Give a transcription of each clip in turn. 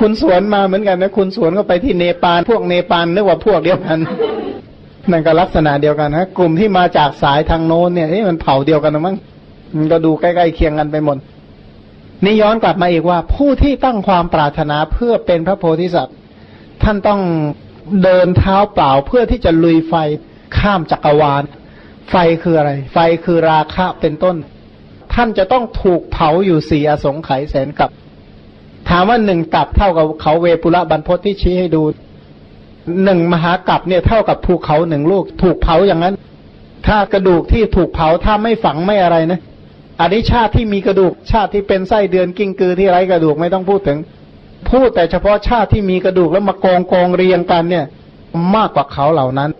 คุณสวนมาเหมือนกันนะ คุณสวนก็ไปที่เนปาลพวกเนปาลนึกว่าพวกเดียวกันนั่นก็ลักษณะเดียวกันนะกลุ่มที่มาจากสายทางโน้นเนี่ยเอ๊ะมันเผ่าเดียวกันนะมั้งมันก็ดูใกล้ๆเคียงกันไปหมดนี่ย้อนกลับมาอีกว่า ผู้ที่ตั้งความปรารถนาเพื่อเป็นพระโพธิสัตว์ท่านต้องเดินเท้าเปล่าเพื่อที่จะลุยไฟข้ามจักรวาล ไฟคืออะไร ไฟคือราคะเป็นต้น ท่านจะต้องถูกเผาอยู่สี่อสงไขยแสนกับ ถามว่าหนึ่งกับเท่ากับเขาเวปุระบรรพตที่ชี้ให้ดูหนึ่งมหากับเนี่ยเท่ากับภูเขาหนึ่งลูก ถูกเผาอย่างนั้น ถ้ากระดูกที่ถูกเผาถ้าไม่ฝังไม่อะไรนะอันนี้ชาติที่มีกระดูกชาติที่เป็นไส้เดือนกิ้งกือที่ไร้กระดูกไม่ต้องพูดถึง พูดแต่เฉพาะชาติที่มีกระดูกแล้วมากองกองเรียงกันเนี่ย มากกว่าเขาเหล่านั้น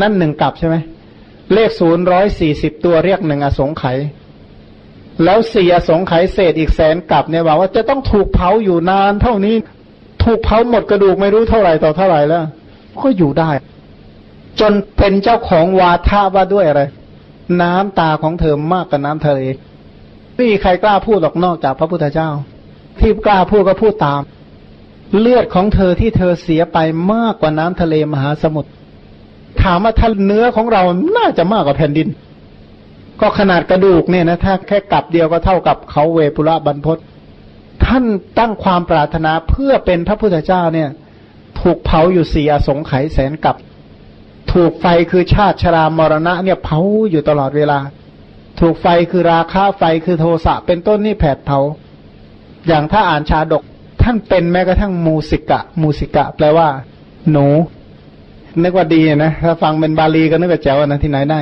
นั่นหนึ่งกับใช่ไหมเลขศูนย์ร้อยสี่สิบตัวเรียกหนึ่งอสงไขย แล้วเสี่อสงไขเศษอีกแสนกับเนี่ยบอกว่าจะต้องถูกเผาอยู่นานเท่านี้ ถูกเผาหมดกระดูกไม่รู้เท่าไหร่ต่อเท่าไหร่แล้วก็อยู่ได้ จนเป็นเจ้าของวาทะว่าด้วยอะไร น้ำตาของเธอมากกว่าน้ำทะเลไม่มีใครกล้าพูดหรอกนอกจากพระพุทธเจ้า ที่กล้าพูดก็พูดตาม เลือดของเธอที่เธอเสียไปมากกว่าน้ำทะเลมหาสมุทรถามว่าถ้าเนื้อของเราน่าจะมากกว่าแผ่นดิน ก็ขนาดกระดูกเนี่ยนะถ้าแค่กลับเดียวก็เท่ากับเขาเวปุระบรรพศท่านตั้งความปรารถนาเพื่อเป็นพระพุทธเจ้าเนี่ย ถูกเผาอยู่สี่อสงไขยแสนกับ ถูกไฟคือชาติชรามรณะ เนี่ยเผาอยู่ตลอดเวลา ถูกไฟคือราคาไฟคือโทสะเป็นต้นนี่แผดเผา อย่างถ้าอ่านชาดก ท่านเป็นแม้กระทั่งมูสิกะ มูสิกะ แปลว่า หนูนึกว่าดีนะถ้าฟังเป็นบาลีก็นึกว่าแจ๋วนะที่ไหนได้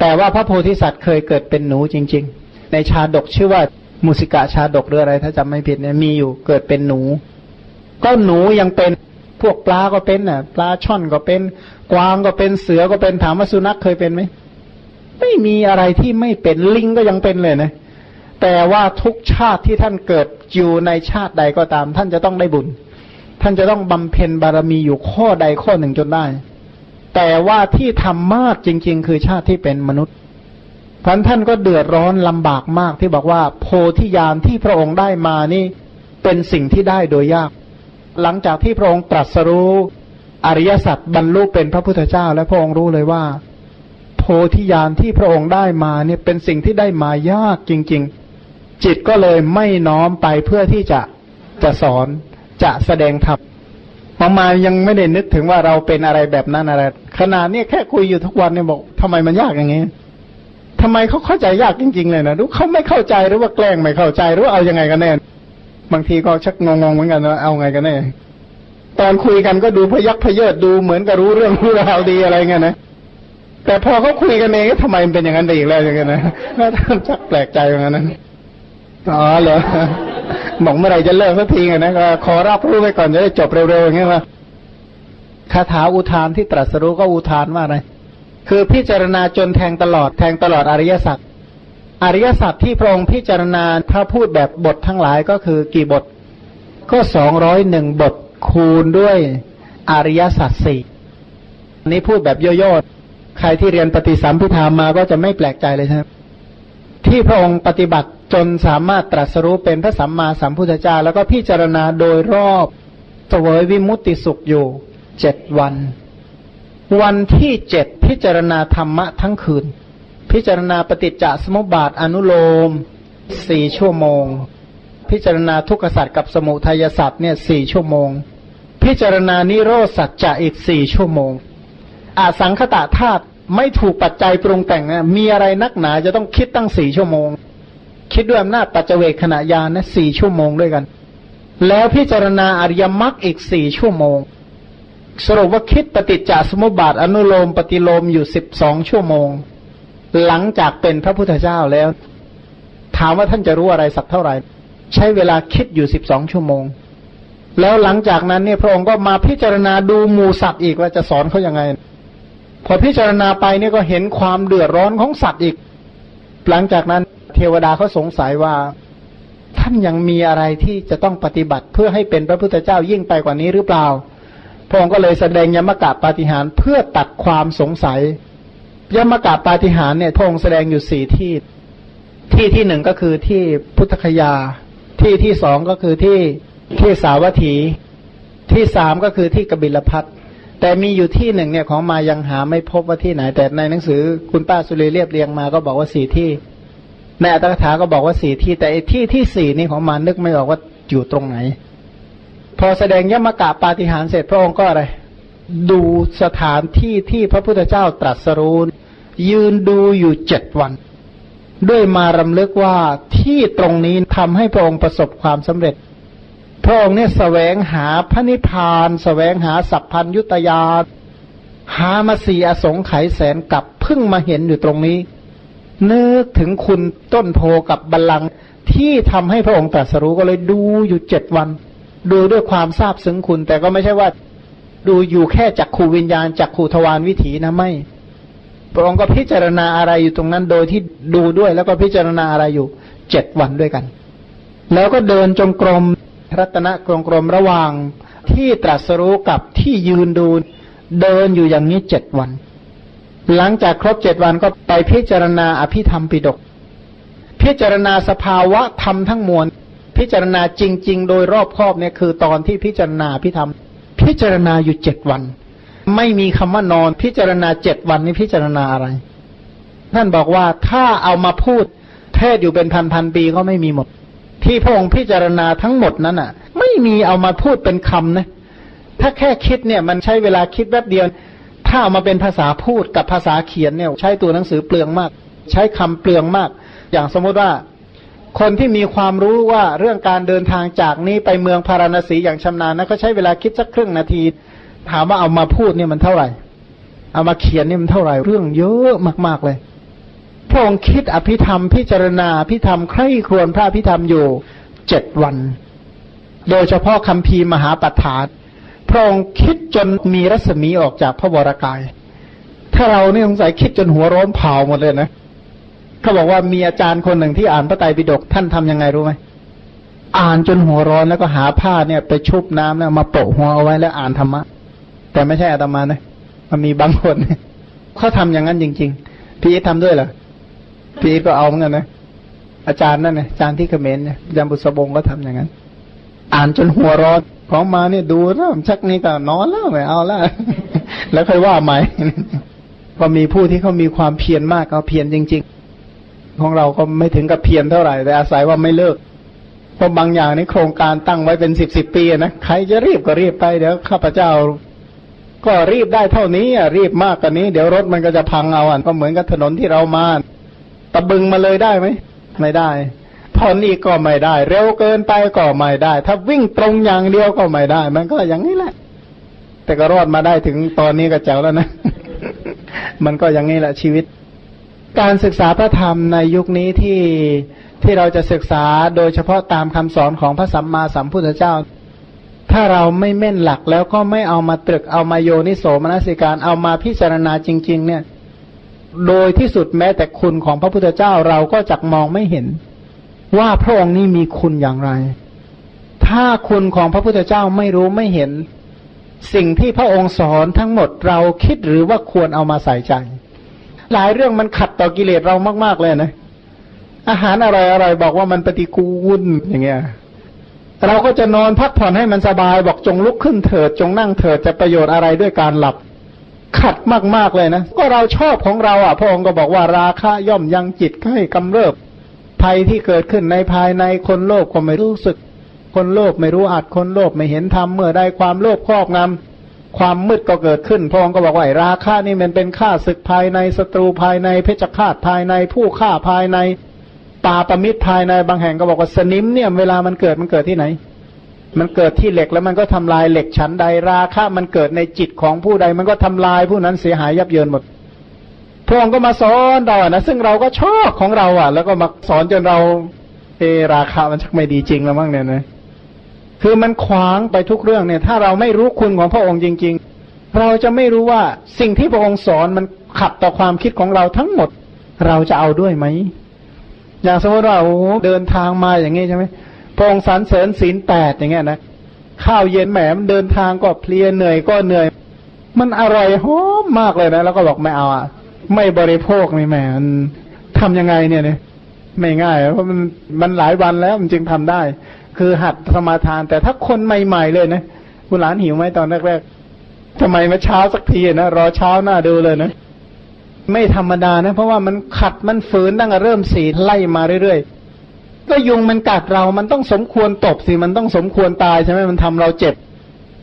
แต่ว่าพระโพธิสัตว์เคยเกิดเป็นหนูจริง ๆ ในชาดกชื่อว่ามูสิกะชาดกหรืออะไรถ้าจำไม่ผิดเนี่ยมีอยู่เกิดเป็นหนู ก็หนูยังเป็นพวกปลาก็เป็นน่ะ ปลาช่อนก็เป็น กวางก็เป็นเสือก็เป็นถามว่าสุนัขเคยเป็นไหมไม่มีอะไรที่ไม่เป็นลิงก็ยังเป็นเลยนะแต่ว่าทุกชาติที่ท่านเกิดอยู่ในชาติใดก็ตาม ท่านจะต้องได้บุญ ท่านจะต้องบำเพ็ญบารมีอยู่ข้อใดข้อหนึ่งจนได้ แต่ว่าที่ทำมากจริง ๆ คือชาติที่เป็นมนุษย์พันท่านก็เดือดร้อนลำบากมากที่บอกว่า โพธิญาณที่พระองค์ได้มานี่เป็นสิ่งที่ได้โดยยาก หลังจากที่พระองค์ตรัสรู้อริยสัจบรรลุเป็นพระพุทธเจ้า และพระองค์รู้เลยว่า โพธิญาณที่พระองค์ได้มาเนี่ยเป็นสิ่งที่ได้มายากจริง ๆ จิตก็เลยไม่น้อมไปเพื่อที่จะจะสอนจะแสดงธรรม มามายังไม่ได้นึกถึงว่าเราเป็นอะไรแบบนั้นอะไร ขนาดนี้แค่คุยอยู่ทุกวันเนี่ยบอกทำไมมันยากอย่างนี้ทำไมเขาเข้าใจยากจริง ๆ เลยนะรู้เขาไม่เข้าใจหรือว่าแกล้งไม่เข้าใจหรือว่าเอายังไงกันแน่บางทีก็ชักงงๆเหมือนกันว่าเอาไงกันแน่ตอนคุยกันก็ดูพยักพเยิดดูเหมือนกับรู้เรื่องรู้ราวดีอะไรเงี้ยนะแต่พอเขาคุยกันเองก็ทำไมมันเป็นอย่างนั้นไปอีกแล้วอย่างเงี้ยนะน่าท่านชักแปลกใจอย่างนั้น อ๋อเหรอบอกเมื่อไรจะเลิกสักทีไงนะก็ขอรับรู้ไว้ก่อนจะได้จบเร็วๆอย่างเงี้ยว่าคาถาอุทานที่ตรัสรู้ก็อุทานว่าอะไร คือพิจารณาจนแทงตลอดแทงตลอดอริยสัจอริยสัจที่พระองค์พิจารณาถ้าพูดแบบบททั้งหลายก็คือกี่บท ก็สองร้อยหนึ่งบทคูณด้วยอริยสัจสี่นี้พูดแบบย่อๆใครที่เรียนปฏิสัมพิธามาก็จะไม่แปลกใจเลยใช่ไหม ที่พระองค์ปฏิบัติจนสามารถตรัสรู้เป็นพระสัมมาสัมพุทธเจ้า แล้วก็พิจารณาโดยรอบเสวยวิมุตติสุขอยู่เจ็ดวัน วันที่เจ็ดพิจารณาธรรมะทั้งคืน พิจารณาปฏิจจสมุปบาทอนุโลมสี่ชั่วโมง พิจารณาทุกขสัตว์กับสมุทัยสัตว์เนี่ยสี่ชั่วโมง พิจารณานิโรธสัจจะอีกสี่ชั่วโมงอาสังคตะธาตุ ไม่ถูกปัจจัยปรุงแต่งนะมีอะไรนักหนาจะต้องคิดตั้งสี่ชั่วโมง คิดด้วยอำนาจปัจเจเวกขณะยานนะสี่ชั่วโมงด้วยกัน แล้วพิจารณาอริยมรรคอีกสี่ชั่วโมง สรุปว่าคิดปฏิจจสมุปบาทอนุโลมปฏิโลมอยู่สิบสองชั่วโมง หลังจากเป็นพระพุทธเจ้าแล้ว ถามว่าท่านจะรู้อะไรสักเท่าไหร่ ใช้เวลาคิดอยู่สิบสองชั่วโมง แล้วหลังจากนั้นเนี่ยพระองค์ก็มาพิจารณาดูหมูสัตว์อีกว่าจะสอนเขายังไง พอพิจารณาไปเนี่ยก็เห็นความเดือดร้อนของสัตว์อีก หลังจากนั้นเทวดาเขาสงสัยว่า ท่านยังมีอะไรที่จะต้องปฏิบัติเพื่อให้เป็นพระพุทธเจ้ายิ่งไปกว่านี้หรือเปล่า พระองค์ก็เลยแสดงยมกะปาฏิหารเพื่อตัดความสงสัย ยมกาปาฏิหารเนี่ยพระองค์แสดงอยู่สี่ที่ ที่ที่หนึ่งก็คือที่พุทธคยา ที่ที่สองก็คือที่ที่สาวัตถี ที่สามก็คือที่กบิลพัท แต่มีอยู่ที่หนึ่งเนี่ยของมายังหาไม่พบว่าที่ไหน แต่ในหนังสือคุณป้าสุรีเรียบเรียงมาก็บอกว่าสี่ที่ ในอัตถกถาก็บอกว่าสี่ที่ แต่ที่ที่สี่นี่ของมานึกไม่ออกว่าอยู่ตรงไหน พอแสดงยมกะปาฏิหารเสร็จพระองค์ก็อะไรดูสถานที่ที่พระพุทธเจ้าตรัสรู้ยืนดูอยู่เจ็ดวัน ด้วยมารำลึกว่าที่ตรงนี้ทำให้พระองค์ประสบความสำเร็จ พระองค์เนี่ยสแสวงหาพระนิพพานสแสวงหาสัพพัญยุตยาหามาสีอสงไขยแสนกับเพิ่งมาเห็นอยู่ตรงนี้ นึกถึงคุณต้นโพกับบัลลังก์ที่ทำให้พระองค์ตรัสรู้ก็เลยดูอยู่เจ็ดวัน ดูด้วยความทราบซึ้งคุณ แต่ก็ไม่ใช่ว่า ดูอยู่แค่จักขูวิญญาณจักขูทวารวิถีนะไม่ พระองค์ก็พิจารณาอะไรอยู่ตรงนั้น โดยที่ดูด้วยแล้วก็พิจารณาอะไรอยู่เจ็ดวันด้วยกัน แล้วก็เดินจงกรม รัตนกรงกรมระหว่างที่ตรัสรู้กับที่ยืนดูเดินอยู่อย่างนี้เจ็ดวัน หลังจากครบเจ็ดวันก็ไปพิจารณาอภิธรรมปิดก พิจารณาสภาวะธรรมทั้งมวล พิจารณาจริง ๆ โดยรอบครอบเนี่ยคือตอนที่พิจารณาพิธรรม พิจารณาอยู่เจ็ดวัน ไม่มีคำว่านอนพิจารณาเจ็ดวันนี้พิจารณาอะไร ท่านบอกว่าถ้าเอามาพูดเทศอยู่เป็นพันพันปีก็ไม่มีหมด ที่พระองค์พิจารณาทั้งหมดนั้นอะ ไม่มีเอามาพูดเป็นคำนะถ้าแค่คิดเนี่ยมันใช้เวลาคิดแป๊บเดียว ถ้าเอามาเป็นภาษาพูดกับภาษาเขียนเนี่ย ใช้ตัวหนังสือเปลืองมาก ใช้คำเปลืองมาก อย่างสมมติว่า คนที่มีความรู้ว่าเรื่องการเดินทางจากนี้ไปเมืองพาราณสีอย่างชำนาญนะก็ใช้เวลาคิดสักครึ่งนาที ถามว่าเอามาพูดเนี่ยมันเท่าไหร่ เอามาเขียนเนี่ยมันเท่าไหร่ เรื่องเยอะมากๆเลย พระองค์คิดอภิธรรมพิจารณาอภิธรรมใคร่ครวญพระอภิธรรมอยู่เจ็ดวัน โดยเฉพาะคำพีมหาปัฏฐานพระองค์คิดจนมีรัศมีออกจากพระวรากาย ถ้าเราเนี่ยสงสัยคิดจนหัวร้อนเผาหมดเลยนะเขาบอกว่ามีอาจารย์คนหนึ่งที่อ่านพระไตรปิฎกท่านทํำยังไงรู้ไหมอ่านจนหัวร้อนแล้วก็หาผ้าเนี่ย ไปชุบน้ำแล้วมาโปะหัวเอาไว้แล้วอ่านธรรมะ แต่ไม่ใช่อาตมานะมันมีบางคนเขาทำอย่างนั้นจริง ๆ พี่ทำด้วยเหรอ พีก็เอาเหมือนกันนะอาจารย์นั่นนะอาจารย์ที่เขมรเนี่ยยามบุษบงก็ทำอย่างนั้น อ่านจนหัวร้อนของมาเนี่ยดูแล้วชักนี้ก็นอนแล้วไม่เอาแล้วแล้วค่อยว่าใหม่พอมีผู้ที่เขามีความเพียรมากเขาเพียรจริง ๆ ของเราก็ไม่ถึงกับเพียรเท่าไหร่แต่อาศัยว่าไม่เลิกเพราะบางอย่างในโครงการตั้งไว้เป็นสิบสิบปีนะใครจะรีบก็รีบไปเดี๋ยวข้าพเจ้า ก็รีบได้เท่านี้อะรีบมากกว่านี้ เดี๋ยวรถมันก็จะพังเอาอะก็เหมือนกับถนนที่เรามา ตะบึงมาเลยได้ไหมไม่ได้พอนี่ก็ไม่ได้ เร็วเกินไปก็ไม่ได้ ถ้าวิ่งตรงอย่างเดียวก็ไม่ได้ มันก็อย่างนี้แหละ แต่ก็รอดมาได้ถึงตอนนี้ก็เจ๋วแล้วนะ มันก็อย่างนี้แหละชีวิต การศึกษาพระธรรมในยุคนี้ที่ที่เราจะศึกษาโดยเฉพาะตามคำสอนของพระสัมมาสัมพุทธเจ้า ถ้าเราไม่แม่นหลักแล้วก็ไม่เอามาตรึกเอามาโยนิโสมนสิการเอามาพิจารณาจริง ๆ เนี่ย โดยที่สุดแม้แต่คุณของพระพุทธเจ้าเราก็จักมองไม่เห็น ว่าพระองค์นี้มีคุณอย่างไร ถ้าคุณของพระพุทธเจ้าไม่รู้ไม่เห็น สิ่งที่พระองค์สอนทั้งหมดเราคิดหรือว่าควรเอามาใส่ใจ หลายเรื่องมันขัดต่อกิเลสเรามากๆเลยนะ อาหารอะไรๆบอกว่ามันปฏิกูลอย่างเงี้ยเราก็จะนอนพักผ่อนให้มันสบายบอกจงลุกขึ้นเถิด จงนั่งเถิดจะประโยชน์อะไรด้วยการหลับ ขัดมากๆเลยนะ ก็เราชอบของเราอะพระองค์ก็บอกว่าราคะย่อมยังจิตให้กำเริบ ภัยที่เกิดขึ้นในภายในคนโลภก็ไม่รู้สึก คนโลภไม่รู้อัดคนโลภไม่เห็นธรรมเมื่อใดความโลภครอบงำความมืดก็เกิดขึ้นพระองค์ก็บอกว่าราคะนี่มันเป็นข้าศึกภายในศัตรูภายในเพชฌฆาตภายในผู้ฆ่าภายในปาปมิตรภายในบางแห่งก็บอกว่าสนิมเนี่ยเวลามันเกิดมันเกิดที่ไหน มันเกิดที่เหล็กแล้วมันก็ทำลายเหล็กชั้นใดราคะมันเกิดในจิตของผู้ใด มันก็ทำลายผู้นั้นเสียหายยับเยินหมดพระองค์ก็มาสอนเราอะนะซึ่งเราก็ชอบของเราอะ แล้วก็มาสอนจนเราเอราคามันชักไม่ดีจริงแล้วมั้งเนี่ยนะคือมันขวางไปทุกเรื่องเนี่ย ถ้าเราไม่รู้คุณของพระองค์จริง ๆ เราจะไม่รู้ว่าสิ่งที่พระองค์สอนมันขัดต่อความคิดของเราทั้งหมด เราจะเอาด้วยไหมอย่างสมมติว่าโอ้เดินทางมาอย่างงี้ใช่ไหม พงสันเสริญศีลแปดอย่างเงี้ยนะข้าวเย็นแหมมันเดินทางก็เพลียเหนื่อยก็เหนื่อย มันอร่อยหอมมากเลยนะ แล้วก็บอกไม่เอาอะ ไม่บริโภคนี่แหมมันทำยังไงเนี่ยเนี่ยไม่ง่ายเพราะมันมันหลายวันแล้วมันจึงทำได้ คือหัดสมาทาน แต่ถ้าคนใหม่ๆเลยนะคุณหลานหิวไหมตอนแรกๆทำไมมาเช้าสักทีนะรอเช้าหน้าดูเลยนะไม่ธรรมดานะ เพราะว่ามันขัดมันฝืนตั้งแต่เริ่มสีไล่มาเรื่อยๆ ก็ยุงมันกัดเรา มันต้องสมควรตบสิ มันต้องสมควรตายใช่ไหมมันทำเราเจ็บ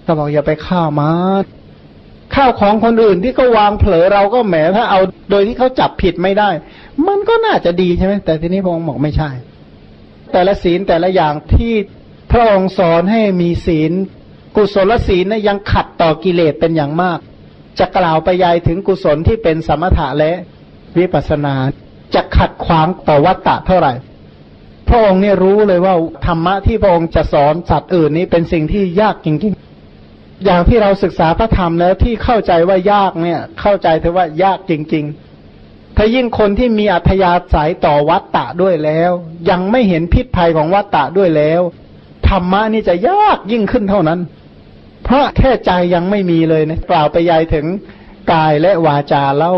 ก็บอกอย่าไปฆ่ามาข้าวของคนอื่นที่เขาวางเผลอเราก็แหมถ้าเอาโดยที่เขาจับผิดไม่ได้ มันก็น่าจะดีใช่ไหมแต่ทีนี้พระองค์บอกไม่ใช่ แต่ละศีลแต่ละอย่างที่พระองค์สอนให้มีศีล กุศลศีลนะยังขัดต่อกิเลสเป็นอย่างมาก จะกล่าวไปยายถึงกุศลที่เป็นสมถะและวิปัสสนา จะขัดขวางต่อวัตตะเท่าไหร่ พระองค์เนี่ยรู้เลยว่าธรรมะที่พระองค์จะสอนสัตว์อื่นนี้เป็นสิ่งที่ยากจริงๆ อย่างที่เราศึกษาพระธรรมแล้วที่เข้าใจว่ายากเนี่ย เข้าใจเถอะว่ายากจริง ๆ ถ้ายิ่งคนที่มีอัธยาศัยต่อวัตตะด้วยแล้ว ยังไม่เห็นพิษภัยของวัตตะด้วยแล้วธรรมะนี่จะยากยิ่งขึ้นเท่านั้น เพราะแค่ใจยังไม่มีเลยนะกล่าวไปยายถึงกายและวาจาเล่า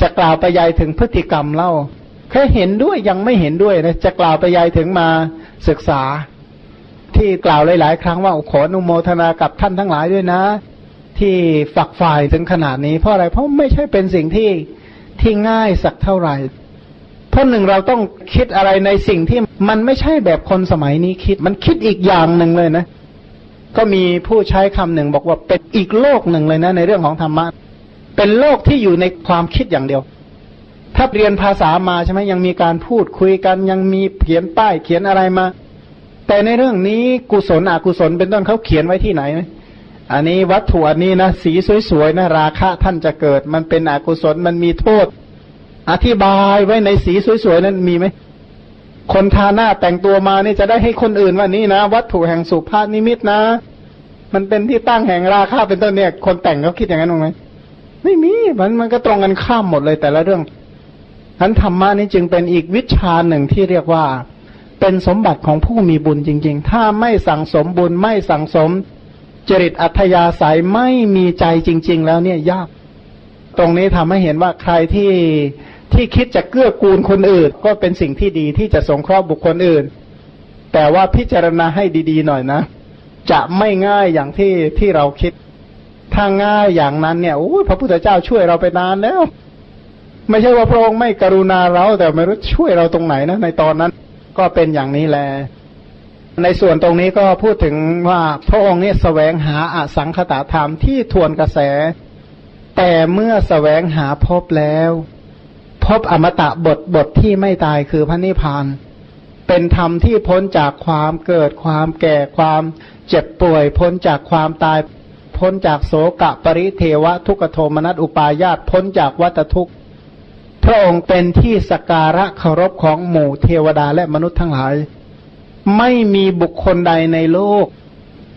จะกล่าวไปยายถึงพฤติกรรมเล่า แค่เห็นด้วยยังไม่เห็นด้วยนะจะกล่าวไปยายถึงมาศึกษา ที่กล่าวหลาย ๆ ครั้งว่าขออนุโมทนากับท่านทั้งหลายด้วยนะ ที่ฝักฝ่ายถึงขนาดนี้เพราะอะไรเพราะไม่ใช่เป็นสิ่งที่ที่ง่ายสักเท่าไหร่เพราะหนึ่งเราต้องคิดอะไรในสิ่งที่มันไม่ใช่แบบคนสมัยนี้คิด มันคิดอีกอย่างหนึ่งเลยนะ ก็มีผู้ใช้คำหนึ่งบอกว่าเป็นอีกโลกหนึ่งเลยนะ ในเรื่องของธรรมะเป็นโลกที่อยู่ในความคิดอย่างเดียว ถ้าเรียนภาษามาใช่ไหมยังมีการพูดคุยกันยังมีเขียนป้ายเขียนอะไรมา แต่ในเรื่องนี้กุศลอกุศลเป็นต้นเขาเขียนไว้ที่ไหนไหมอันนี้วัตถุอันนี้นะสีสวยๆนะราคะท่านจะเกิด มันเป็นอกุศลมันมีโทษ อธิบายไว้ในสีสวยๆนั้นมีไหมคนทาหน้าแต่งตัวมานี่จะได้ให้คนอื่นว่านี่นะ วัตถุแห่งสุภาพนิมิตนะ มันเป็นที่ตั้งแห่งราคาเป็นต้นเนี่ย คนแต่งเขาคิดอย่างนั้นไหมไม่มีมันมันก็ตรงกันข้ามหมดเลยแต่ละเรื่อง ทั้นธรรมะนี้จึงเป็นอีกวิชาหนึ่งที่เรียกว่า เป็นสมบัติของผู้มีบุญจริง ๆ ถ้าไม่สั่งสมบุญไม่สั่งสม จริตอัธยาศัยไม่มีใจจริง ๆ แล้วเนี่ยยาก ตรงนี้ทำให้เห็นว่าใครที่ที่คิดจะเกื้อกูลคนอื่น ก็เป็นสิ่งที่ดีที่จะสงเคราะห์บุคคลอื่น แต่ว่าพิจารณาให้ดีๆหน่อยนะ จะไม่ง่ายอย่างที่ที่เราคิดถ้าง่ายอย่างนั้นเนี่ยโอ้พระพุทธเจ้าช่วยเราไปนานแล้ว ไม่ใช่ว่าพระองค์ไม่กรุณาเราแต่ไม่รู้ช่วยเราตรงไหนนะในตอนนั้นก็เป็นอย่างนี้แล ในส่วนตรงนี้ก็พูดถึงว่าพระองค์เนี่ยแสวงหาอสังขตาธรรมที่ทวนกระแส แต่เมื่อแสวงหาพบแล้ว พบอมตะบทบทที่ไม่ตายคือพระนิพพาน เป็นธรรมที่พ้นจากความเกิดความแก่ความเจ็บป่วย พ้นจากความตาย พ้นจากโสกะปริเทวะทุกโทมนัสอุปายาตพ้นจากวัตทุกข์ พระองค์เป็นที่สการะเคารพของหมู่เทวดาและมนุษย์ทั้งหลาย ไม่มีบุคคลใดในโลก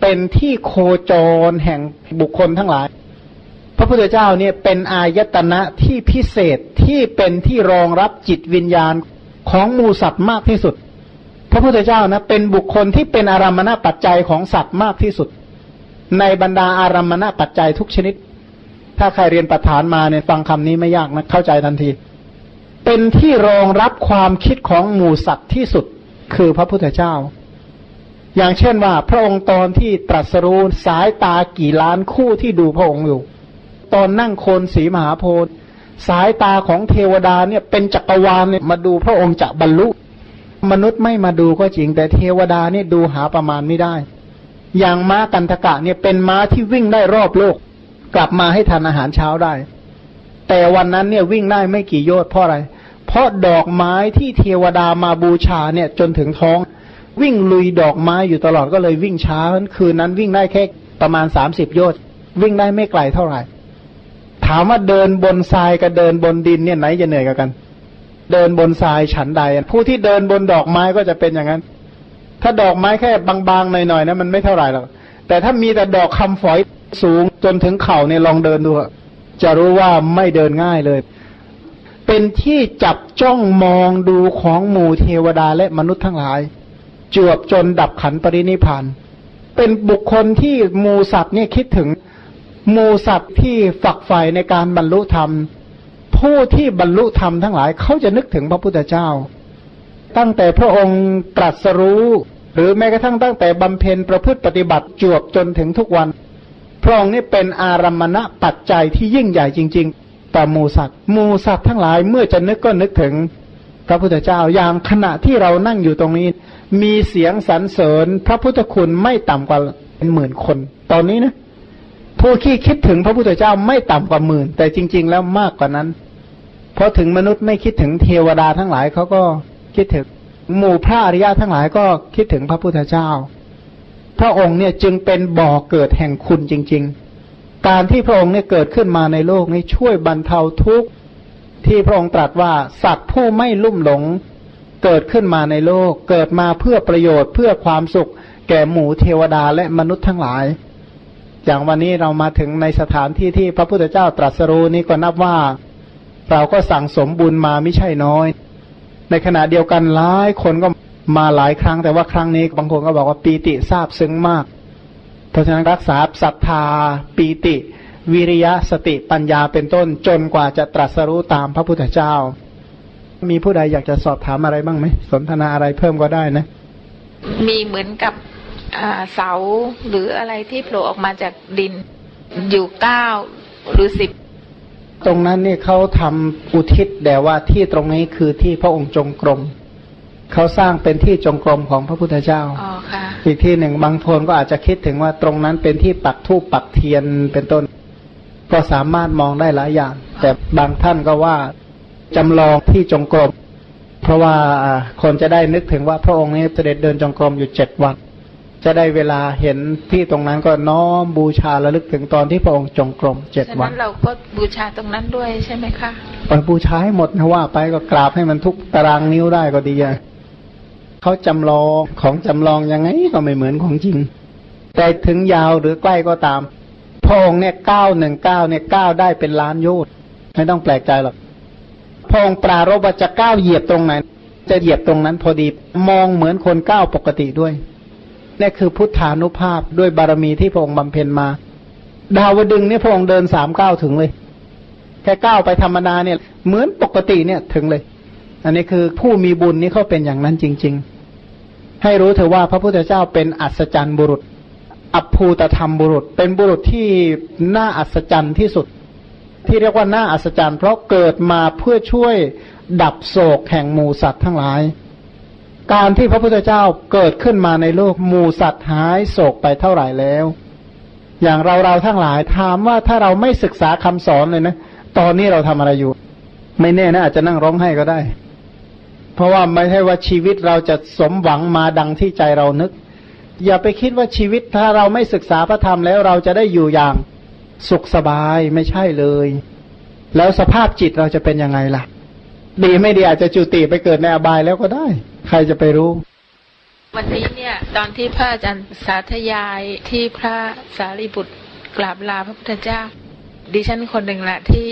เป็นที่โคจรแห่งบุคคลทั้งหลาย พระพุทธเจ้าเนี่ยเป็นอายตนะที่พิเศษที่เป็นที่รองรับจิตวิญญาณของหมูสัตว์มากที่สุด พระพุทธเจ้านะเป็นบุคคลที่เป็นอารมณปัจจัยของสัตว์มากที่สุด ในบรรดาอารมณปัจจัยทุกชนิด ถ้าใครเรียนประธานมาเนี่ยฟังคำนี้ไม่ยากนะเข้าใจทันที เป็นที่รองรับความคิดของหมู่สัตว์ที่สุดคือพระพุทธเจ้า อย่างเช่นว่า พระองค์ตอนที่ตรัสรู้สายตากี่ล้านคู่ที่ดูพระองค์อยู่ ตอนนั่งโคนสีมหาโพธิ์สายตาของเทวดาเนี่ยเป็นจักรวาลเนี่ยมาดูพระองค์จะบรรลุ มนุษย์ไม่มาดูก็จริง แต่เทวดาเนี่ยดูหาประมาณไม่ได้ อย่างม้ากันทกะเนี่ยเป็นม้าที่วิ่งได้รอบโลก กลับมาให้ทานอาหารเช้าได้ แต่วันนั้นเนี่ยวิ่งได้ไม่กี่โยชน์เพราะอะไร เพราะดอกไม้ที่เทวดามาบูชาเนี่ยจนถึงท้อง วิ่งลุยดอกไม้อยู่ตลอดก็เลยวิ่งช้าคืนนั้นวิ่งได้แค่ประมาณสามสิบโยชน์วิ่งได้ไม่ไกลเท่าไหร่ ถามว่าเดินบนทรายกับเดินบนดินเนี่ยไหนจะเหนื่อยกัน เดินบนทรายฉันใด ผู้ที่เดินบนดอกไม้ก็จะเป็นอย่างนั้น ถ้าดอกไม้แค่บางๆหน่อยๆนะมันไม่เท่าไหร่หรอกแต่ถ้ามีแต่ดอกคำฝอยสูงจนถึงเข่าเนี่ยลองเดินดูจะรู้ว่าไม่เดินง่ายเลย เป็นที่จับจ้องมองดูของหมู่เทวดาและมนุษย์ทั้งหลาย จวบจนดับขันปรินิพาน เป็นบุคคลที่หมูสัตว์เนี่ยคิดถึงหมูสัตว์ที่ฝักใฝ่ในการบรรลุธรรม ผู้ที่บรรลุธรรมทั้งหลายเขาจะนึกถึงพระพุทธเจ้า ตั้งแต่พระองค์ตรัสรู้ หรือแม้กระทั่งตั้งแต่บำเพ็ญประพฤติปฏิบัติจวบจนถึงทุกวัน พระองค์นี่เป็นอารัมมณะปัจจัยที่ยิ่งใหญ่จริง ๆ ต่อหมูสัตว์หมูสัตว์ทั้งหลายเมื่อจะนึกก็นึกถึงพระพุทธเจ้าอย่างขณะที่เรานั่งอยู่ตรงนี้ มีเสียงสรรเสริญพระพุทธคุณไม่ต่ำกว่าเป็นหมื่นคน ตอนนี้นะผู้ที่คิดถึงพระพุทธเจ้าไม่ต่ำกว่าหมื่น แต่จริง ๆ แล้วมากกว่านั้น เพราะถึงมนุษย์ไม่คิดถึงเทวดาทั้งหลายเขาก็คิดถึงหมู่พระอริยะทั้งหลายก็คิดถึงพระพุทธเจ้า พระองค์เนี่ยจึงเป็นบ่อเกิดแห่งคุณจริง ๆ การที่พระองค์เนี่ยเกิดขึ้นมาในโลกนี้ช่วยบรรเทาทุกข์ที่พระองค์ตรัสว่าสัตว์ผู้ไม่ลุ่มหลงเกิดขึ้นมาในโลก เกิดมาเพื่อประโยชน์เพื่อความสุข แก่หมู่เทวดาและมนุษย์ทั้งหลาย อย่างวันนี้เรามาถึงในสถานที่ที่พระพุทธเจ้าตรัสรู้นี้ก็นับว่า เราก็สั่งสมบุญมาไม่ใช่น้อย ในขณะเดียวกันหลายคนก็มาหลายครั้งแต่ว่าครั้งนี้บางคนก็บอกว่าปีติทราบซึ้งมาก เพราะฉะนั้นรักษาศรัทธาปีติ วิริยะสติปัญญาเป็นต้นจนกว่าจะตรัสรู้ตามพระพุทธเจ้า มีผู้ใดอยากจะสอบถามอะไรบ้างไหมสนทนาอะไรเพิ่มก็ได้นะ มีเหมือนกับเสาหรืออะไรที่โผล่ออกมาจากดินอยู่เก้าหรือสิบตรงนั้นนี่เขาทำอุทิศแต่ว่าที่ตรงนี้คือที่พระองค์จงกรม เขาสร้างเป็นที่จงกรมของพระพุทธเจ้าอ๋อค่ะอีกที่หนึ่งบางคนก็อาจจะคิดถึงว่าตรงนั้นเป็นที่ปักธูปปักเทียนเป็นต้น ก็สามารถมองได้หลายอย่าง แต่บางท่านก็ว่าจำลองที่จงกรม เพราะว่าคนจะได้นึกถึงว่าพระองค์นี้เสด็จเดินจงกรมอยู่เจ็ดวัน จะได้เวลาเห็นที่ตรงนั้นก็น้อมบูชาระลึกถึงตอนที่พระองค์จงกรมเจ็ดฉะวันั้นนเราก็บูชาตรงนั้นด้วยใช่ไหมคะไปบูชาให้หมดนะว่าไปก็กราบให้มันทุกตารางนิ้วได้ก็ดีอะ เขาจำลองของจำลองยังไงก็ไม่เหมือนของจริง แต่ถึงยาวหรือใกล้ก็ตามพระองค์เนี่ยเก้าหนึ่งเก้าเนี่ยเก้าได้เป็นล้านโยชน์ไม่ต้องแปลกใจหรอกพระองค์ปรารบจะก้าวเหยียบตรงไหน จะเหยียบตรงนั้นพอดีมองเหมือนคนก้าวปกติด้วยนี่คือพุทธานุภาพด้วยบารมีที่พระองค์บำเพ็ญมา ดาวดึงเนี่ยพระองค์เดินสามก้าวถึงเลย แค่ก้าวไปธรรมดาเนี่ย เหมือนปกติเนี่ยถึงเลย อันนี้คือผู้มีบุญนี่เขาเป็นอย่างนั้นจริง ๆ ให้รู้เถอะว่าพระพุทธเจ้าเป็นอัศจรรย์บุรุษ อัภูตธรรมบุรุษ เป็นบุรุษที่น่าอัศจรรย์ที่สุด ที่เรียกว่าน่าอัศจรรย์ เพราะเกิดมาเพื่อช่วยดับโศกแห่งหมูสัตว์ทั้งหลาย การที่พระพุทธเจ้าเกิดขึ้นมาในโลกหมูสัตว์หายโศกไปเท่าไหร่แล้ว อย่างเราเราทั้งหลายถามว่าถ้าเราไม่ศึกษาคำสอนเลยนะ ตอนนี้เราทำอะไรอยู่ ไม่แน่นะอาจจะนั่งร้องไห้ก็ได้ เพราะว่าไม่ใช่ว่าชีวิตเราจะสมหวังมาดังที่ใจเรานึก อย่าไปคิดว่าชีวิตถ้าเราไม่ศึกษาพระธรรมแล้วเราจะได้อยู่อย่างสุขสบายไม่ใช่เลย แล้วสภาพจิตเราจะเป็นยังไงล่ะ ดีไม่ดีอาจจะจุติไปเกิดในอบายแล้วก็ได้ ใครจะไปรู้ วันนี้เนี่ย ตอนที่พระอาจารย์สาธยายที่พระสารีบุตรกราบลาพระพุทธเจ้า ดิฉันคนหนึ่งแหละที่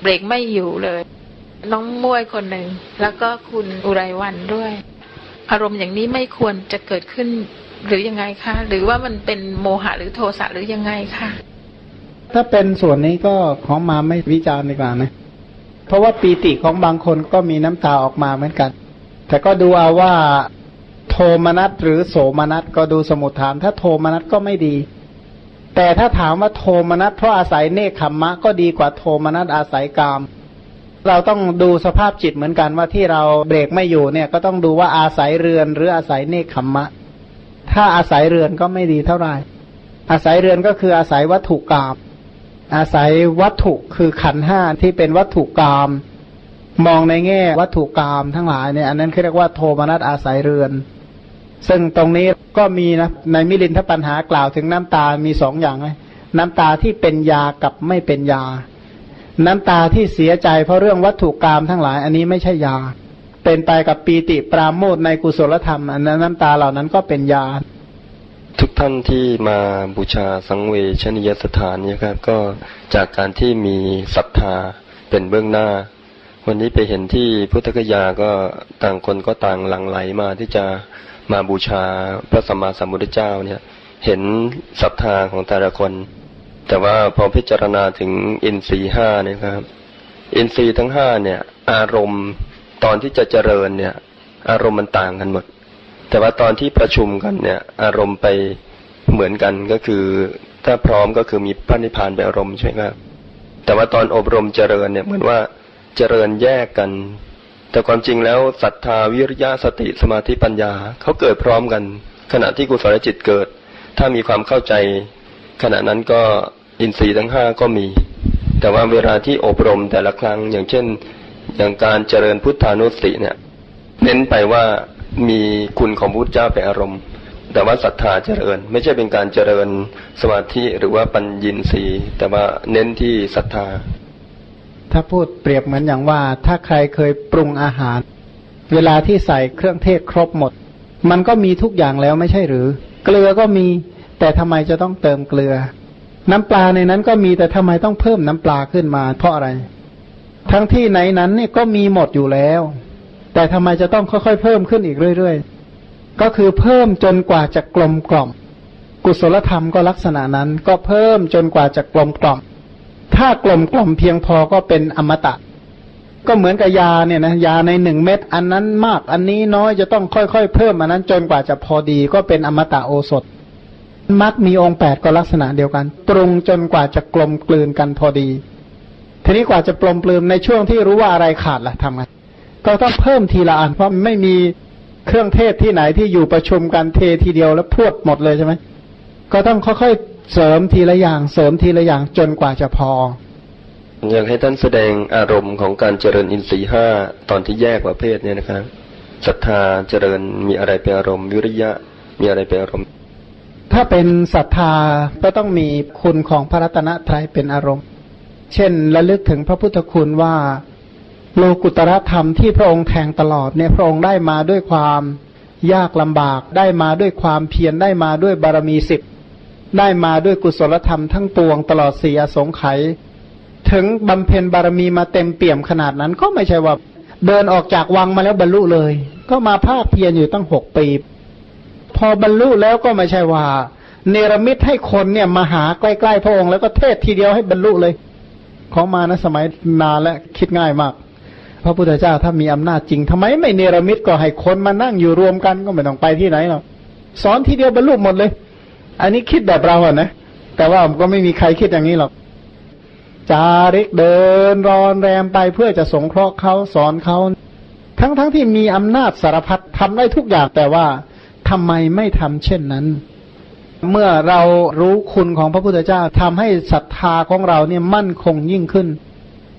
เบรกไม่อยู่เลย น้องมวยคนหนึ่ง แล้วก็คุณอุไรวันด้วย อารมณ์อย่างนี้ไม่ควรจะเกิดขึ้นหรือยังไงคะหรือว่ามันเป็นโมหะหรือโทสะหรือยังไงคะถ้าเป็นส่วนนี้ก็ของมาไม่วิจารณ์ดีกว่านะ เพราะว่าปีติของบางคนก็มีน้ำตาออกมาเหมือนกัน แต่ก็ดูเอาว่าโทมนัสหรือโสมนัสก็ดูสมุทฐาน ถ้าโทมนัสก็ไม่ดี แต่ถ้าถามว่าโทมนัสเพราะอาศัยเนคขมมะก็ดีกว่าโทมนัสอาศัยกาม เราต้องดูสภาพจิตเหมือนกันว่าที่เราเบรกไม่อยู่เนี่ยก็ต้องดูว่าอาศัยเรือนหรืออาศัยเนคขมมะ ถ้าอาศัยเรือนก็ไม่ดีเท่าไหร่ อาศัยเรือนก็คืออาศัยวัตถุกรรมอาศัยวัตถุคือขันห้าที่เป็นวัตถุกรรมมองในแง่วัตถุกรรมทั้งหลายเนี่ยอันนั้นเรียกว่าโทมนัสอาศัยเรือน ซึ่งตรงนี้ก็มีนะในมิลินทปัญหากล่าวถึงน้ำตา มีสองอย่างเลยน้ำตาที่เป็นยากับไม่เป็นยา น้ำตาที่เสียใจเพราะเรื่องวัตถุกรรมทั้งหลาย อันนี้ไม่ใช่ยา เป็นไปกับปีติปราโมทในกุศลธรรม อันนั้นน้ำตาเหล่านั้นก็เป็นยา ทุกท่านที่มาบูชาสังเวชนียสถานนี่ครับ ก็จากการที่มีศรัทธาเป็นเบื้องหน้า วันนี้ไปเห็นที่พุทธกยาก็ต่างคนก็ต่างหลั่งไหลมาที่จะมาบูชาพระสัมมาสัมพุทธเจ้าเนี่ย เห็นศรัทธาของแต่ละคน แต่ว่าพอพิจารณาถึงอินทรีห้าเนี่ยครับ อินทรีทั้งห้าเนี่ย อารมณ์ตอนที่จะเจริญเนี่ย อารมณ์มันต่างกันหมด แต่ว่าตอนที่ประชุมกันเนี่ย อารมณ์ไปเหมือนกันก็คือ ถ้าพร้อมก็คือมีพระนิพพานเป็นอารมณ์ใช่ไหมครับแต่ว่าตอนอบรมเจริญเนี่ยเหมือนว่าเจริญแยกกัน แต่ความจริงแล้วศรัทธาวิริยะสติสมาธิปัญญาเขาเกิดพร้อมกัน ขณะที่กุศลจิตเกิด ถ้ามีความเข้าใจ ขณะนั้นก็อินทรีย์ทั้งห้าก็มี แต่ว่าเวลาที่อบรมแต่ละครั้งอย่างเช่น อย่างการเจริญพุทธานุสติเนี่ย เน้นไปว่ามีคุณของพุทธเจ้าเป็นอารมณ์ แต่ว่าศรัทธาเจริญ ไม่ใช่เป็นการเจริญสมาธิหรือว่าปัญญินทรีย์แต่ว่าเน้นที่ศรัทธา ถ้าพูดเปรียบเหมือนอย่างว่า ถ้าใครเคยปรุงอาหาร เวลาที่ใส่เครื่องเทศครบหมด มันก็มีทุกอย่างแล้วไม่ใช่หรือ เกลือก็มี แต่ทำไมจะต้องเติมเกลือ น้ำปลาในนั้นก็มีแต่ทำไมต้องเพิ่มน้ำปลาขึ้นมา เพราะอะไร ทั้งที่ไหนนั้นเนี่ยก็มีหมดอยู่แล้ว แต่ทำไมจะต้องค่อยๆเพิ่มขึ้นอีกเรื่อยๆ ก็คือเพิ่มจนกว่าจะกลมกล่อม กุศลธรรมก็ลักษณะนั้น ก็เพิ่มจนกว่าจะกลมกล่อม ถ้ากลมกล่อมเพียงพอก็เป็นอมตะก็เหมือนกับยาเนี่ยนะยาในหนึ่งเม็ดอันนั้นมาก อันนี้น้อยจะต้องค่อยๆ เพิ่มอันนั้นจนกว่าจะพอดีก็เป็นอมตะโอสถ มักมีองค์แปดก็ลักษณะเดียวกันปรุงจนกว่าจะกลมกลืนกันพอดี ทีนี้กว่าจะปลมปลืมในช่วงที่รู้ว่าอะไรขาดล่ะทำไงก็ต้องเพิ่มทีละอันเพราะไม่มีเครื่องเทศที่ไหนที่อยู่ประชุมกันเททีเดียวแล้วพวดหมดเลยใช่ไหมก็ต้องค่อยๆเสริมทีละอย่างเสริมทีละอย่างจนกว่าจะพอ อยากให้ท่านแสดงอารมณ์ของการเจริญอินทรีย์ห้าตอนที่แยกประเภทเนี่ยนะครับศรัทธาเจริญมีอะไรเป็นอารมณ์วิริยะมีอะไรเป็นอารมณ์ ถ้าเป็นศรัทธาก็ต้องมีคุณของพระรัตนตรัยเป็นอารมณ์ เช่นระลึกถึงพระพุทธคุณว่าโลกุตรธรรมที่พระองค์แทงตลอดเนี่ยพระองค์ได้มาด้วยความยากลำบาก ได้มาด้วยความเพียรได้มาด้วยบารมีสิบได้มาด้วยกุศลธรรมทั้งปวงตลอดสี่อสงไขยถึงบำเพ็ญบารมีมาเต็มเปี่ยมขนาดนั้นก็ไม่ใช่ว่า เดินออกจากวังมาแล้วบรรลุเลย ก็มาภาคเพียรอยู่ตั้งหกปี พอบรรลุแล้วก็ไม่ใช่ว่าเนรมิตให้คนเนี่ยมาหาใกล้ๆพระองค์แล้วก็เทศทีเดียวให้บรรลุเลย ของมานะสมัยนานและคิดง่ายมาก พระพุทธเจ้าถ้ามีอำนาจจริงทำไมไม่เนรมิตก็ให้คนมานั่งอยู่รวมกันก็ไม่ต้องไปที่ไหนหรอกสอนทีเดียวบรรลุหมดเลย อันนี้คิดแบบเราอะนะแต่ว่าก็ไม่มีใครคิดอย่างนี้หรอกจาริกเดินรอนแรมไปเพื่อจะสงเคราะห์เขาสอนเขาทั้งๆทที่มีอำนาจสารพัดทำได้ทุกอย่างแต่ว่า ทำไมไม่ทำเช่นนั้น เมื่อเรารู้คุณของพระพุทธเจ้าทำให้ศรัทธาของเราเนี่ยมั่นคงยิ่งขึ้น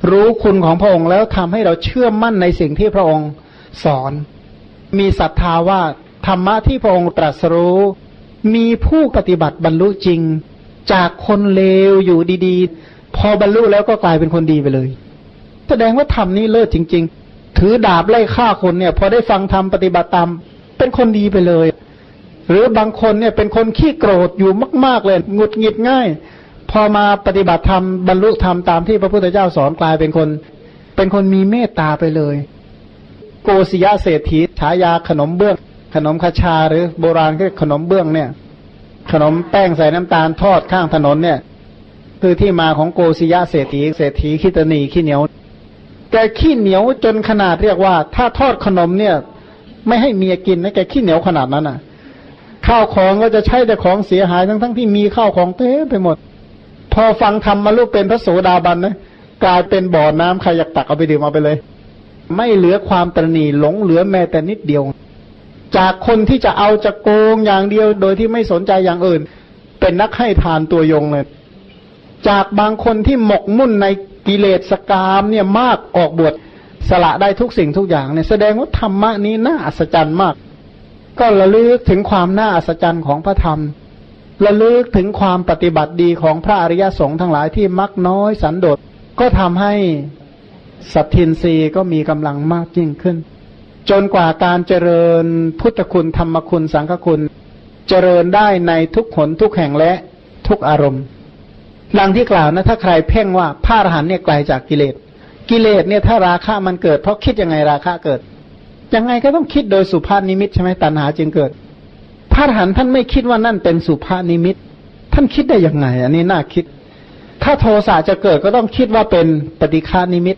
รู้คุณของพระองค์แล้วทำให้เราเชื่อมั่นในสิ่งที่พระองค์สอน มีศรัทธาว่าธรรมะที่พระองค์ตรัสรู้ มีผู้ปฏิบัติบรรลุจริง จากคนเลวอยู่ดีๆ พอบรรลุแล้วก็กลายเป็นคนดีไปเลย แสดงว่าธรรมนี้เลิศจริง ๆ ถือดาบไล่ฆ่าคนเนี่ย พอได้ฟังธรรมปฏิบัติตาม เป็นคนดีไปเลย หรือบางคนเนี่ยเป็นคนขี้โกรธอยู่มาก ๆ เลยหงุดหงิดง่าย พอมาปฏิบัติธรรมบรรลุธรรมตามที่พระพุทธเจ้าสอนกลายเป็นคน เป็นคนมีเมตตาไปเลย โกศิยะเศรษฐีฉายาขนมเบื้อง ขนมคาชาหรือโบราณก็ขนมเบื้องเนี่ย ขนมแป้งใส่น้ำตาลทอดข้างถนนเนี่ยคือที่มาของโกศิยะเศรษฐีเศรษฐีขี้ตนีขี้เหนียวแกขี้เหนียวจนขนาดเรียกว่า ถ้าทอดขนมเนี่ย ไม่ให้เมียกินนะแกขี้เหนียวขนาดนั้นอะ ข้าวของก็จะใช้แต่ของเสียหายทั้งทั้งที่มีข้าวของเต็มไปหมด พอฟังธรรมมาลูกเป็นพระโสดาบันนะกลายเป็นบ่อน้ำใครอยากตักเอาไปดื่มเอาไปเลย ไม่เหลือความตรณีหลงเหลือแม้แต่นิดเดียว จากคนที่จะเอาจะโกงอย่างเดียว โดยที่ไม่สนใจอย่างอื่น เป็นนักให้ทานตัวยงเลย จากบางคนที่หมกมุ่นในกิเลสกามเนี่ยมากออกบวช สละได้ทุกสิ่งทุกอย่างเนี่ยแสดงว่าธรรมะนี้น่าอัศจรรย์มาก ก็ระลึกถึงความน่าอัศจรรย์ของพระธรรมระลึกถึงความปฏิบัติดีของพระอริยสงฆ์ทั้งหลายที่มักน้อยสันโดษก็ทำให้สัตทินรีก็มีกำลังมากยิ่งขึ้น จนกว่าการเจริญพุทธคุณธรรมคุณสังฆคุณ เจริญได้ในทุกหนทุกแห่งและทุกอารมณ์ดังที่กล่าวนะถ้าใครเพ่งว่าพระอรหันต์เนี่ยไกลจากกิเลส กิเลสเนี่ยถ้าราคะมันเกิด เพราะคิดยังไงราคะเกิด ยังไงก็ต้องคิดโดยสุภาพนิมิตใช่ไหมตัณหาจึงเกิด พระอรหันต์ท่านไม่คิดว่านั่นเป็นสุภาพนิมิต ท่านคิดได้ยังไง อันนี้น่าคิด ถ้าโทสะจะเกิดก็ต้องคิดว่าเป็นปฏิฆนิมิต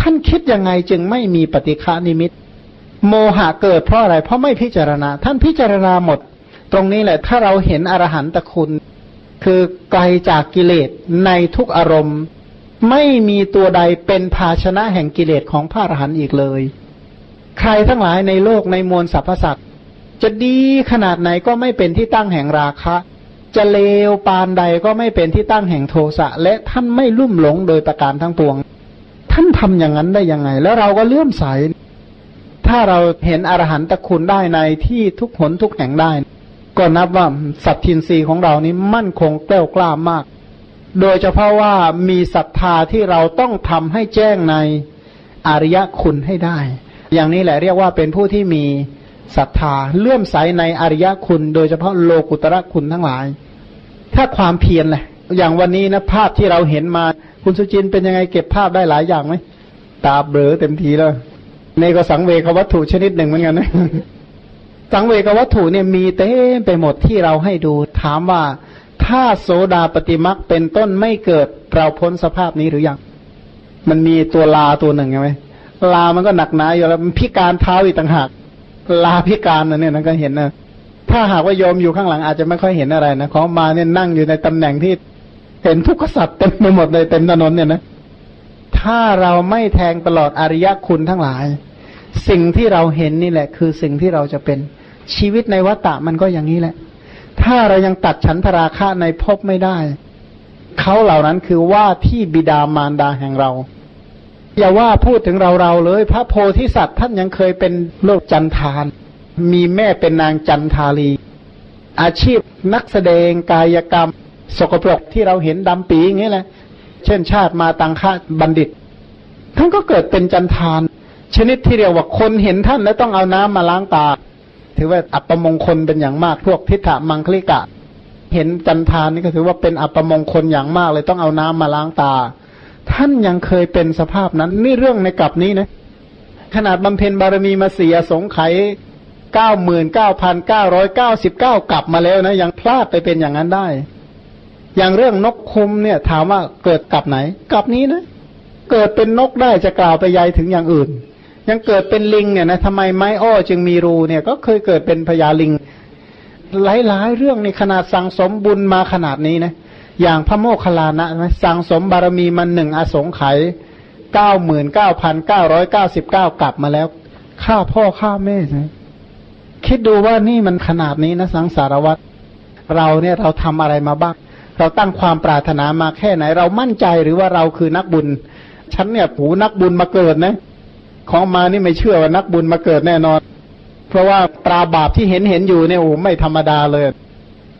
ท่านคิดยังไงจึงไม่มีปฏิฆนิมิต โมหะเกิดเพราะอะไร เพราะไม่พิจารณา ท่านพิจารณาหมด ตรงนี้แหละ ถ้าเราเห็นอรหันตคุณ คือไกลจากกิเลสในทุกอารมณ์ ไม่มีตัวใดเป็นภาชนะแห่งกิเลสของพระอรหันต์อีกเลย ใครทั้งหลายในโลกในมวลสรรพสัตว์จะดีขนาดไหนก็ไม่เป็นที่ตั้งแห่งราคะ จะเลวปานใดก็ไม่เป็นที่ตั้งแห่งโทสะและท่านไม่ลุ่มหลงโดยประการทั้งปวง ท่านทำอย่างนั้นได้ยังไง แล้วเราก็เลื่อมใส ถ้าเราเห็นอรหันตคุณได้ในที่ทุกหนทุกแห่งได้ ก็นับว่าสัตทินรีของเรานี้มั่นคงแกล้วกล้ามาก โดยเฉพาะว่ามีศรัทธาที่เราต้องทำให้แจ้งในอริยคุณให้ได้ อย่างนี้แหละเรียกว่าเป็นผู้ที่มีศรัทธาเลื่อมใสในอริยคุณ โดยเฉพาะโลกุตระคุณทั้งหลาย ถ้าความเพียรแหละอย่างวันนี้นะภาพที่เราเห็นมา คุณสุจินเป็นยังไงเก็บภาพได้หลายอย่างไหมตาเบลอเต็มทีแล้วในก็สังเวกวัตถุชนิดหนึ่งเหมือนกันนะสังเวกวัตถุเนี่ยมีเต็มไปหมดที่เราให้ดูถามว่า ถ้าโสดาปฏิมักเป็นต้นไม่เกิด เราพ้นสภาพนี้หรือยัง มันมีตัวลาตัวหนึ่งใช่ไหมลามันก็หนักหนาอยู่แล้วมันพิการเท้าอีกต่างหาก ลาพิการนะเนี่ยนะก็เห็นนะถ้าหากว่าโยมอยู่ข้างหลังอาจจะไม่ค่อยเห็นอะไรนะของมาเนี่ยนั่งอยู่ในตำแหน่งที่เห็นทุกขสัตว์เต็มไปหมดเลยเต็มถนนเนี่ยนะถ้าเราไม่แทงตลอดอริยคุณทั้งหลาย สิ่งที่เราเห็นนี่แหละ คือสิ่งที่เราจะเป็นชีวิตในวัฏฏะมันก็อย่างนี้แหละ ถ้าเรายังตัดฉันทราคะในภพไม่ได้ เขาเหล่านั้นคือว่าที่บิดามารดาแห่งเรา อย่าว่าพูดถึงเราเราเลย พระโพธิสัตว์ท่านยังเคยเป็นโลกจันทาน มีแม่เป็นนางจันทาลี อาชีพนักแสดงกายกรรม สกปรกที่เราเห็นดำปีอย่างนี้แหละ เช่นชาติมาตังค่าบัณฑิต ท่านก็เกิดเป็นจันทาน ชนิดที่เรียกว่าคนเห็นท่านแล้วต้องเอาน้ำมาล้างตา ถือว่าอัปมงคลเป็นอย่างมาก พวกทิฏฐามังคลิกะ เห็นจันทานนี่ก็ถือว่าเป็นอัปมงคลอย่างมากเลยต้องเอาน้ำมาล้างตา ท่านยังเคยเป็นสภาพนั้น นี่เรื่องในกลับนี้นะ ขนาดบำเพ็ญบารมีมาเสียสงไขเก้าหมื่นเก้าพันเก้าร้อยเก้าสิบเก้ากลับมาแล้วนะ ยังพลาดไปเป็นอย่างนั้นได้ อย่างเรื่องนกคุมเนี่ย ถามว่าเกิดกลับไหนกลับนี้นะเกิดเป็นนกได้จะกล่าวไปยัยถึงอย่างอื่น ยังเกิดเป็นลิงเนี่ยนะทำไมไม้อ้อจึงมีรูเนี่ยก็เคยเกิดเป็นพญาลิง หลายๆ เรื่องในขนาดสั่งสมบุญมาขนาดนี้นะอย่างพระโมคคัลลานะสั่งสมบารมีมันหนึ่งอสงไขยเก้าหมื่นเก้าพันเก้าร้อยเก้าสิบเก้ากลับมาแล้วฆ่าพ่อฆ่าแม่นะคิดดูว่านี่มันขนาดนี้นะสังสารวัตรเราเนี่ยเราทำอะไรมาบ้างเราตั้งความปรารถนามาแค่ไหน เรามั่นใจหรือว่าเราคือนักบุญฉันเนี่ยผูนักบุญมาเกิดนะ ของมานี่ไม่เชื่อว่านักบุญมาเกิดแน่นอน เพราะว่าปราบาปที่เห็นเห็นอยู่เนี่ยโอ้ไม่ธรรมดาเลย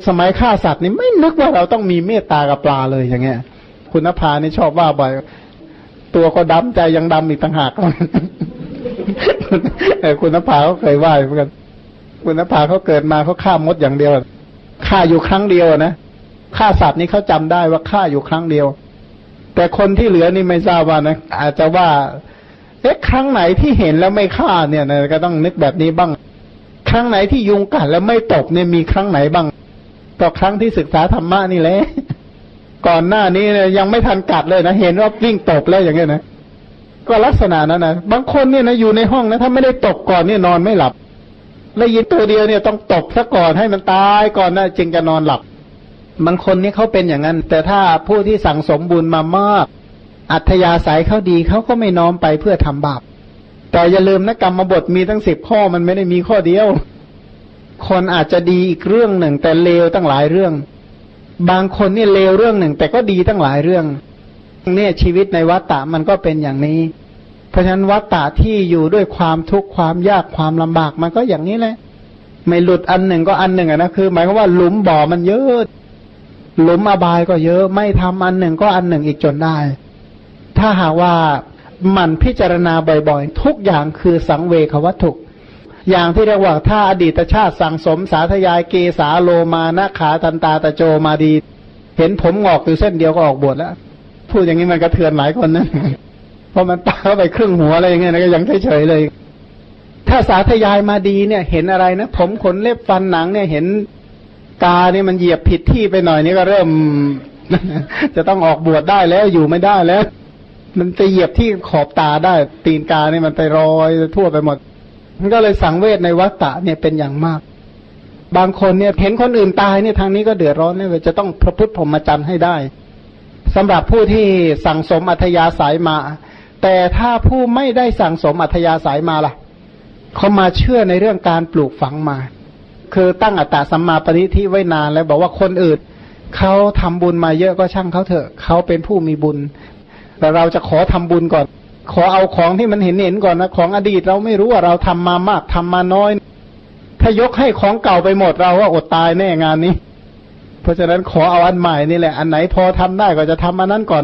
สมัยฆ่าสัตว์นี่ไม่นึกว่าเราต้องมีเมตตากับปลาเลยอย่างเงี้ย คุณนภานี่ชอบว่าบ่อยตัวก็ดำใจยังดำอีกต่างหากคุณนภาเขาเคยว่าเหมือนกัน คุณนภาเขาเกิดมาเขาฆ่ามดอย่างเดียวฆ่าอยู่ครั้งเดียวนะฆ่าสัตว์นี่เขาจำได้ว่าฆ่าอยู่ครั้งเดียว แต่คนที่เหลือนี่ไม่ทราบว่านะอาจจะว่า เอ๊ะครั้งไหนที่เห็นแล้วไม่ฆ่าเนี่ยนะก็ต้องนึกแบบนี้บ้าง ครั้งไหนที่ยุงกัดแล้วไม่ตบเนี่ยมีครั้งไหนบ้างก็ครั้งที่ศึกษาธรรมะนี่แหละก่อนหน้านี้เนี่ยยังไม่ทันกัดเลยนะเห็นว่าวิ่งตบแล้วอย่างเงี้ยนะก็ลักษณะนั้นนะบางคนเนี่ยนะอยู่ในห้องนะถ้าไม่ได้ตบก่อนเนี่ยนอนไม่หลับแล้วยินตัวเดียวเนี่ยต้องตบซะก่อนให้มันตายก่อนนะจึงจะนอนหลับ บางคนนี่เขาเป็นอย่างนั้น แต่ถ้าผู้ที่สั่งสมบุญมามาก อัธยาศัยเขาดีเขาก็ไม่น้อมไปเพื่อทำบาป แต่อย่าลืมนะกรรมบทมีตั้งสิบข้อมันไม่ได้มีข้อเดียว คนอาจจะดีอีกเรื่องหนึ่ง แต่เลวตั้งหลายเรื่อง บางคนนี่เลวเรื่องหนึ่ง แต่ก็ดีตั้งหลายเรื่อง เนี่ยชีวิตในวัฏฏะมันก็เป็นอย่างนี้ เพราะฉะนั้นวัฏฏะที่อยู่ด้วยความทุกข์ความยากความลำบากมันก็อย่างนี้แหละ ไม่หลุดอันหนึ่งก็อันหนึ่งอะนะคือ หมายความว่าหลุมบ่อมันเยอะ หลุมอบายก็เยอะ ไม่ทำอันหนึ่งก็อันหนึ่งอีกจนได้ ถ้าหากว่ามันพิจารณาบ่อยๆ ทุกอย่างคือสังเวควัตถุ อย่างที่เรียกว่าถ้าอดีตชาติสั่งสมสาธยายเกสาโลมานะขาตันตาตะโจมาดี เห็นผมงอกอยู่เส้นเดียวก็ออกบวชแล้ว พูดอย่างนี้มันกระเทือนหลายคนนะเพราะมันตาเข้าไปครึ่งหัวอะไรอย่างเงี้ยนะก็ยังเฉยๆเลย ถ้าสาธยายมาดีเนี่ย เห็นอะไรนะ ผมขนเล็บฟันหนังเนี่ยเห็นตาเนี่ยมันเหยียบผิดที่ไปหน่อยนี่ก็เริ่ม จะต้องออกบวชได้แล้วอยู่ไม่ได้แล้ว มันจะเหยียบที่ขอบตาได้ตีนกาเนี่ยมันไปรอยทั่วไปหมด มันก็เลยสังเวชในวัฏฏะเนี่ยเป็นอย่างมาก บางคนเนี่ยเห็นคนอื่นตายเนี่ยทางนี้ก็เดือดร้อนเนี่ยจะต้องพระพุทธพรหมจรรย์ให้ได้สำหรับผู้ที่สั่งสมอัธยาศัยมา แต่ถ้าผู้ไม่ได้สั่งสมอัธยาศัยมาล่ะเขามาเชื่อในเรื่องการปลูกฝังมา คือตั้งอัตตาสัมมาปณิทิไว้นานแล้วบอกว่าคนอื่นเขาทำบุญมาเยอะก็ช่างเขาเถอะเขาเป็นผู้มีบุญ แต่เราจะขอทำบุญก่อน ขอเอาของที่มันเห็นเห็นก่อนนะของอดีตเราไม่รู้ว่าเราทำมามากทำมาน้อย ถ้ายกให้ของเก่าไปหมดเราว่าอดตายแน่งานนี้ เพราะฉะนั้นขอเอาอันใหม่นี่แหละอันไหนพอทำได้ก็จะทำอันนั้นก่อน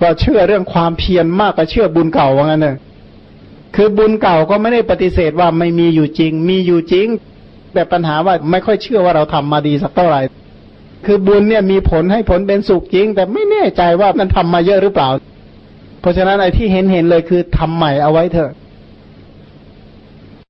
ก็เชื่อเรื่องความเพียรมากกว่าเชื่อบุญเก่าว่างั้นเนอะคือบุญเก่าก็ไม่ได้ปฏิเสธว่าไม่มีอยู่จริง มีอยู่จริง แต่ปัญหาว่าไม่ค่อยเชื่อว่าเราทำมาดีสักเท่าไหร่คือบุญเนี่ยมีผลให้ผลเป็นสุขจริง แต่ไม่แน่ใจว่ามันทำมาเยอะหรือเปล่า เพราะฉะนั้นไอ้ที่เห็นเห็นเลยคือทำใหม่เอาไว้เถอะ